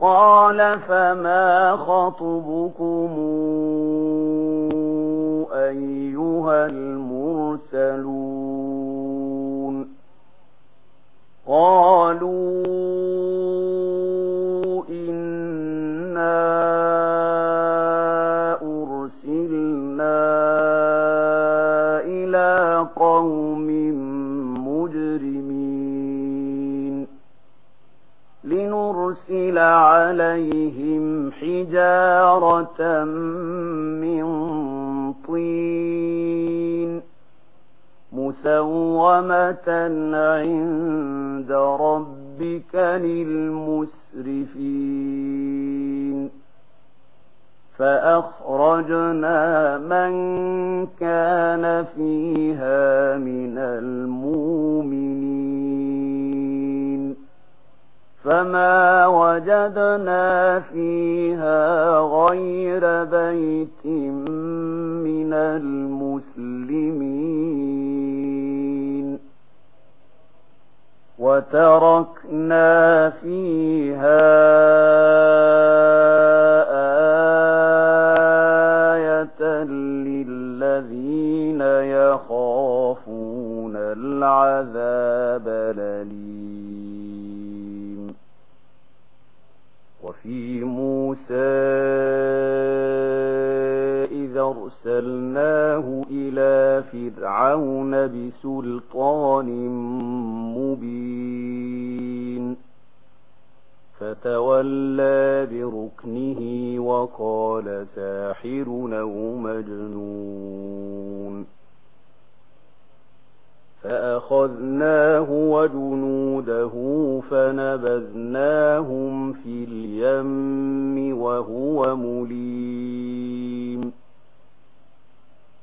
قال فما خطبكم أيها المرسلون قالوا من طين مسومة عند ربك للمسرفين فأخرجنا من كان فيها من المؤمنين فما وجدنا فيها غير بيت من المسلمين وتركنا فيها آية للذين يخافون العذاب لليم في موسى إذا ارسلناه إلى فرعون بسلطان مبين فتولى بركنه وقال ساحر نوم جنون فأخذناه وجنوده فنبذناهم في اليم وهو مليم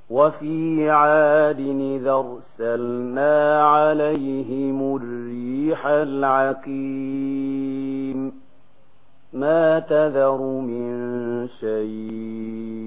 وفي عاد إذا أرسلنا عليهم الريح العقيم ما تذر من شيء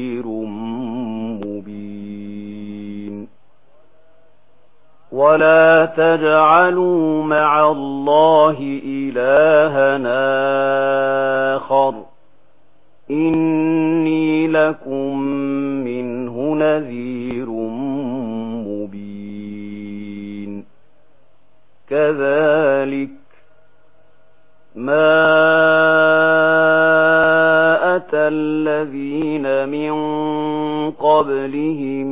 ولا تجعلوا مع الله إلهنا آخر إني لكم منه نذير مبين كذلك ما أتى الذين من قبلهم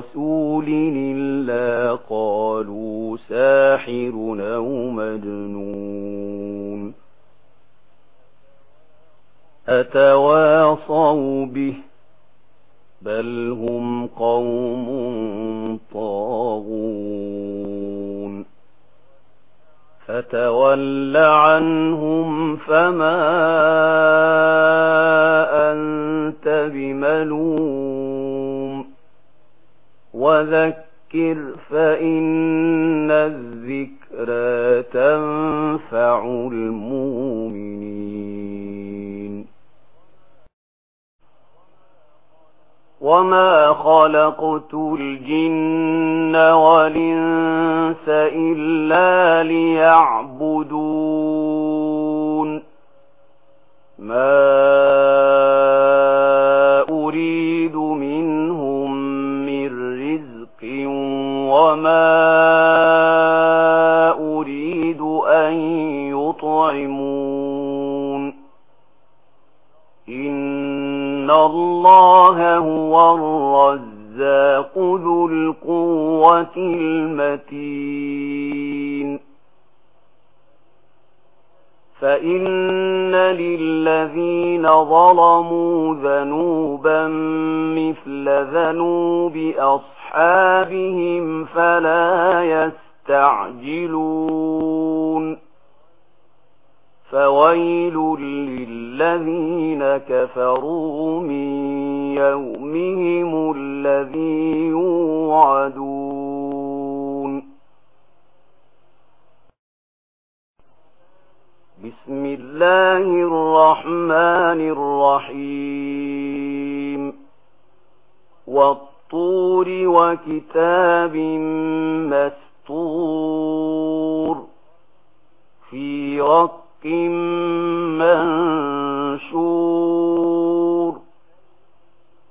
رسول إلا قالوا ساحر أو مجنون. أتواصوا به بل هم قوم طاغون. فتول عنهم فما أنت بملون وذكر فإن الذكرى تنفع المؤمنين. وما خلقت الجن والإنس إلا ليعبدون. ما الْقُوَّةِ الْمَتِينِ. فَإِنَّ لِلَّذِينَ ظَلَمُوا ذَنُوبًا مِثْلَ ذَنُوبِ أَصْحَابِهِمْ فَلَا يَسْتَعْجِلُونَ. فَوَيْلٌ لِلَّذِينَ كَفَرُوا مِنْ يومهم الذي يوعدون بسم الله الرحمن الرحيم والطور وكتاب مستور في رق منشور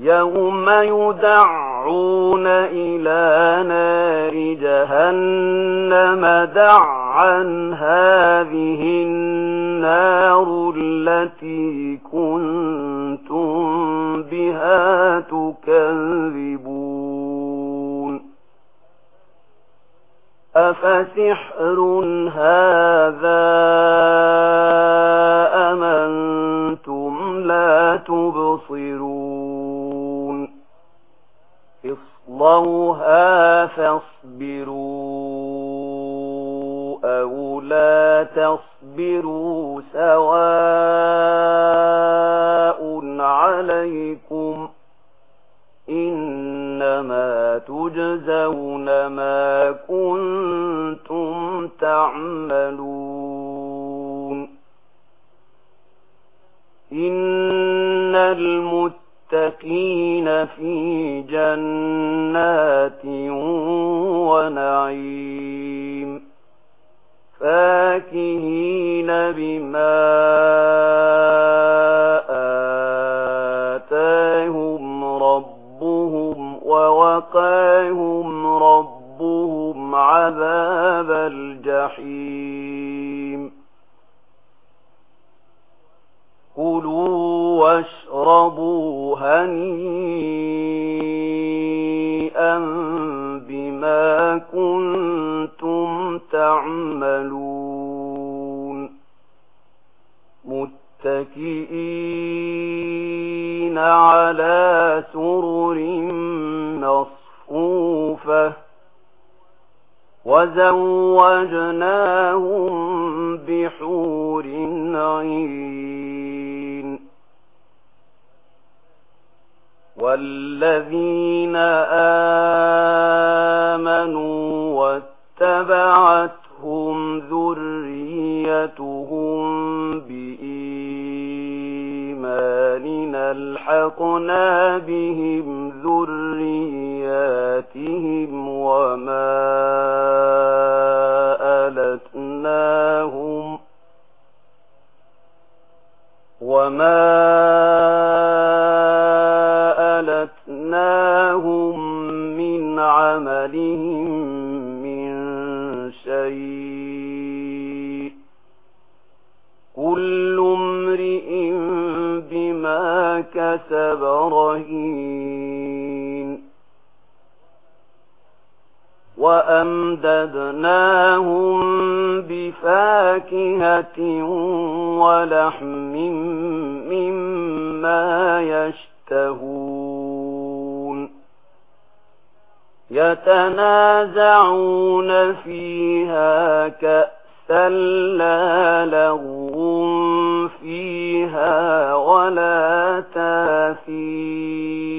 يوم يدعون إلى نار جهنم دعا هذه النار التي كنتم بها تكذبون أفسحر هذا أمنتم لا تبصرون تَرْضَوْهَا فَاصْبِرُوا أَوْ لَا تَصْبِرُوا سَوَاءٌ عَلَيْكُمْ إِنَّمَا تُجْزَوْنَ مَا كُنْتُمْ تَعْمَلُونَ إِنَّ الْمُتَّقِينَ للمتقين في جنات ونعيم فاكهين بما آتاهم ربهم ووقاهم ما كنتم تعملون متكئين على سرر مصفوفة وزوجناهم بحور عين والذين آمنوا ألحقنا بهم ذرياتهم وما ألتناهم وما ألتناهم كسب رهين وأمددناهم بفاكهة ولحم مما يشتهون يتنازعون فيها كأسا لا لغون فيها ولا تاثير